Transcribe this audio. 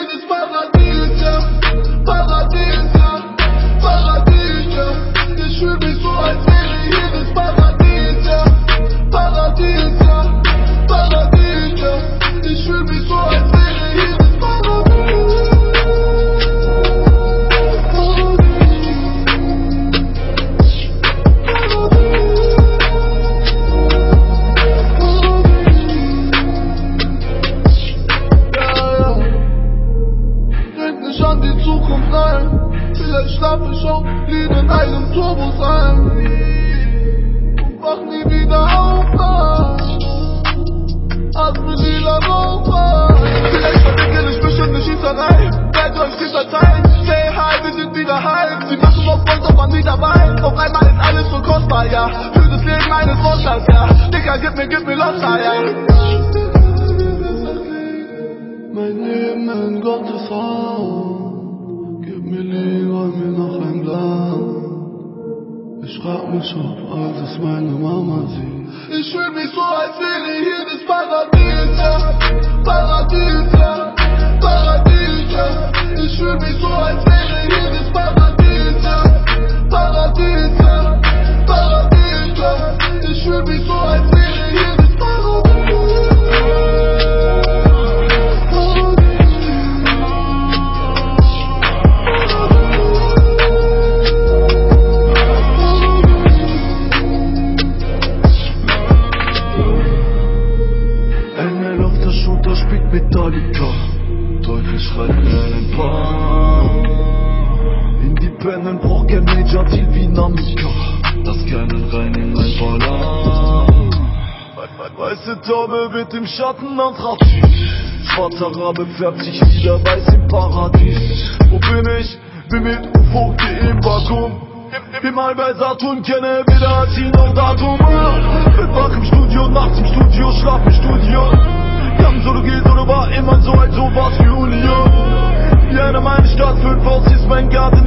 wäre hier das Zukunft, nein. Vielleicht schlaf ich auch lieb in einem Turbo sein. Und wach nie wieder auf, nein. Atme lila Rauch. Vielleicht verwickel ich mich in eine Schießerei. Seid euch dieser Zeit. Say hi, wir sind wieder heim. Sie machen auf uns, ob man nie dabei. Auf einmal ist alles so kostbar, ja. Für das Leben eines Monsters, ja. Dicker, gib mir, gib mir Lotta, ja. Mein Leben in Gottes Hand. Mir lieber mir noch ein Glas. Ich frag mich, ob alles meine Mama sieht. Ich fühl mich so, als wäre hier das Paradies. Paradies. Spielt Metallica. Teufel schreit mir einen Pan. Independent braucht kein Major Deal wie Namika. Das keinen rein in ein Ballon. Weiße Taube wird im Schatten antrapiert. Schwarzer Rabe färbt sich wieder weiß im Paradies. Wo bin ich? Bin mit UFO im Vakuum. Bin mal bei Saturn, kenne weder Tino und Datum. Bin wach im Studio, nachts im Studio, schlaf im Studio. sun, you're the